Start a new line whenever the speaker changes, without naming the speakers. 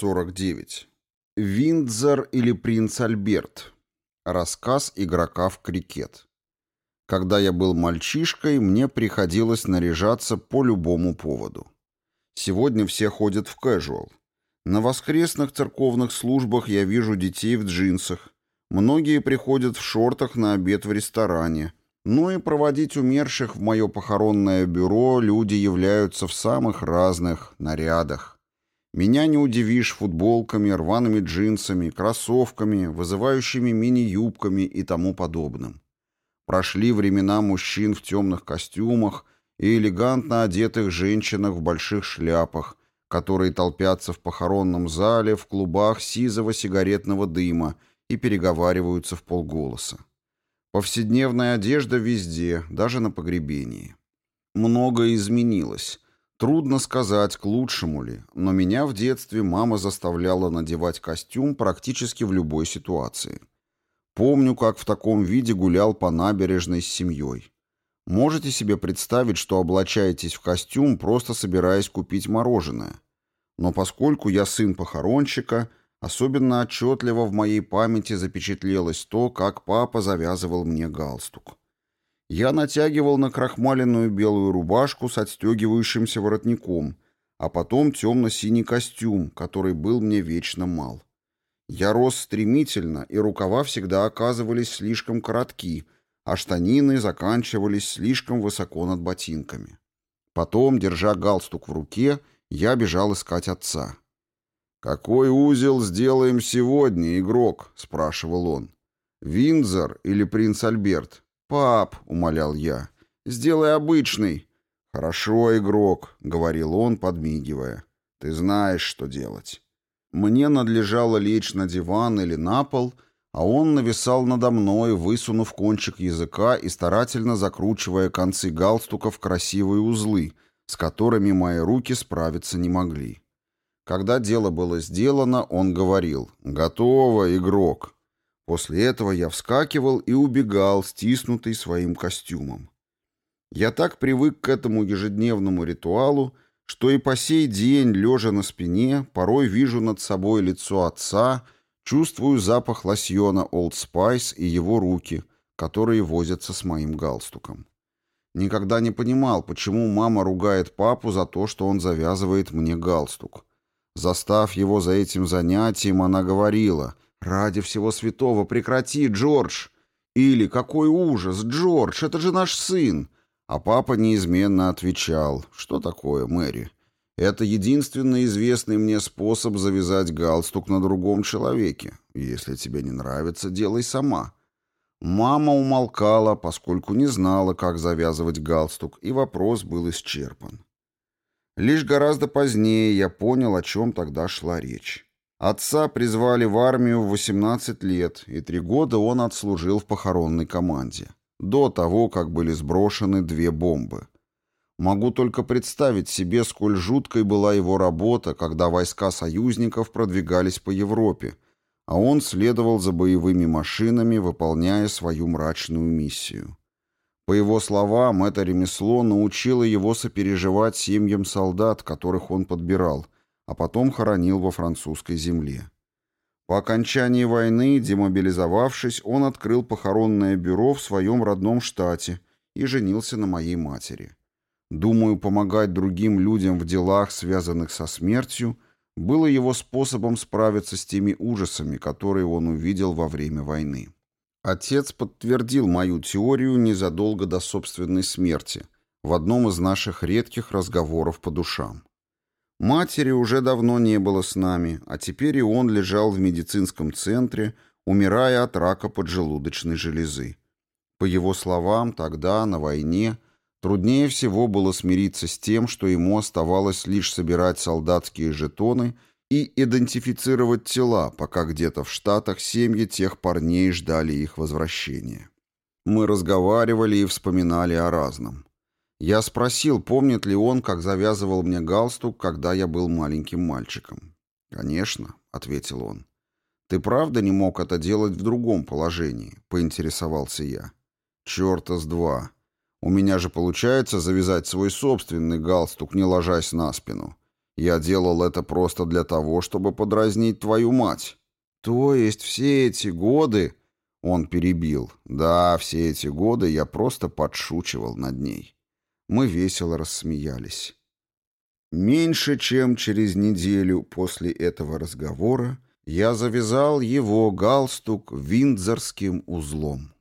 49. Виндзор или принц Альберт. Рассказ игрока в крикет. Когда я был мальчишкой, мне приходилось наряжаться по любому поводу. Сегодня все ходят в casual. На воскресных церковных службах я вижу детей в джинсах. Многие приходят в шортах на обед в ресторане. Ну и проводить умерших в мое похоронное бюро люди являются в самых разных нарядах. Меня не удивишь футболками, рваными джинсами, кроссовками, вызывающими мини-юбками и тому подобным. Прошли времена мужчин в темных костюмах и элегантно одетых женщинах в больших шляпах, которые толпятся в похоронном зале в клубах сизого сигаретного дыма и переговариваются в полголоса. Повседневная одежда везде, даже на погребении. Многое изменилось, Трудно сказать, к лучшему ли, но меня в детстве мама заставляла надевать костюм практически в любой ситуации. Помню, как в таком виде гулял по набережной с семьей. Можете себе представить, что облачаетесь в костюм, просто собираясь купить мороженое. Но поскольку я сын похоронщика, особенно отчетливо в моей памяти запечатлелось то, как папа завязывал мне галстук. Я натягивал на крахмаленную белую рубашку с отстегивающимся воротником, а потом темно-синий костюм, который был мне вечно мал. Я рос стремительно, и рукава всегда оказывались слишком коротки, а штанины заканчивались слишком высоко над ботинками. Потом, держа галстук в руке, я бежал искать отца. «Какой узел сделаем сегодня, игрок?» — спрашивал он. «Виндзор или принц Альберт?» «Пап», — умолял я, — «сделай обычный». «Хорошо, игрок», — говорил он, подмигивая. «Ты знаешь, что делать». Мне надлежало лечь на диван или на пол, а он нависал надо мной, высунув кончик языка и старательно закручивая концы галстука в красивые узлы, с которыми мои руки справиться не могли. Когда дело было сделано, он говорил «Готово, игрок». После этого я вскакивал и убегал, стиснутый своим костюмом. Я так привык к этому ежедневному ритуалу, что и по сей день, лежа на спине, порой вижу над собой лицо отца, чувствую запах лосьона Old Spice и его руки, которые возятся с моим галстуком. Никогда не понимал, почему мама ругает папу за то, что он завязывает мне галстук. Застав его за этим занятием, она говорила — «Ради всего святого прекрати, Джордж!» Или «Какой ужас, Джордж, это же наш сын!» А папа неизменно отвечал «Что такое, Мэри?» Это единственный известный мне способ завязать галстук на другом человеке. Если тебе не нравится, делай сама. Мама умолкала, поскольку не знала, как завязывать галстук, и вопрос был исчерпан. Лишь гораздо позднее я понял, о чем тогда шла речь. Отца призвали в армию в 18 лет, и три года он отслужил в похоронной команде, до того, как были сброшены две бомбы. Могу только представить себе, сколь жуткой была его работа, когда войска союзников продвигались по Европе, а он следовал за боевыми машинами, выполняя свою мрачную миссию. По его словам, это ремесло научило его сопереживать семьям солдат, которых он подбирал – а потом хоронил во французской земле. По окончании войны, демобилизовавшись, он открыл похоронное бюро в своем родном штате и женился на моей матери. Думаю, помогать другим людям в делах, связанных со смертью, было его способом справиться с теми ужасами, которые он увидел во время войны. Отец подтвердил мою теорию незадолго до собственной смерти в одном из наших редких разговоров по душам. Матери уже давно не было с нами, а теперь и он лежал в медицинском центре, умирая от рака поджелудочной железы. По его словам, тогда, на войне, труднее всего было смириться с тем, что ему оставалось лишь собирать солдатские жетоны и идентифицировать тела, пока где-то в Штатах семьи тех парней ждали их возвращения. Мы разговаривали и вспоминали о разном. Я спросил, помнит ли он, как завязывал мне галстук, когда я был маленьким мальчиком. «Конечно», — ответил он. «Ты правда не мог это делать в другом положении?» — поинтересовался я. «Черта с два. У меня же получается завязать свой собственный галстук, не ложась на спину. Я делал это просто для того, чтобы подразнить твою мать. То есть все эти годы... Он перебил. Да, все эти годы я просто подшучивал над ней. Мы весело рассмеялись. Меньше чем через неделю после этого разговора я завязал его галстук виндзорским узлом.